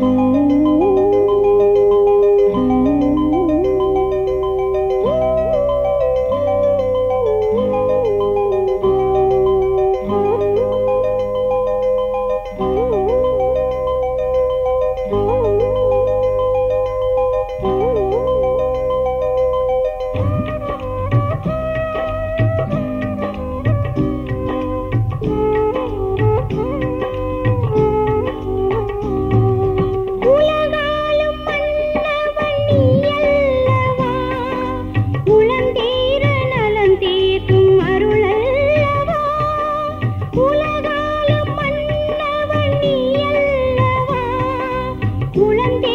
Música உளந்தீர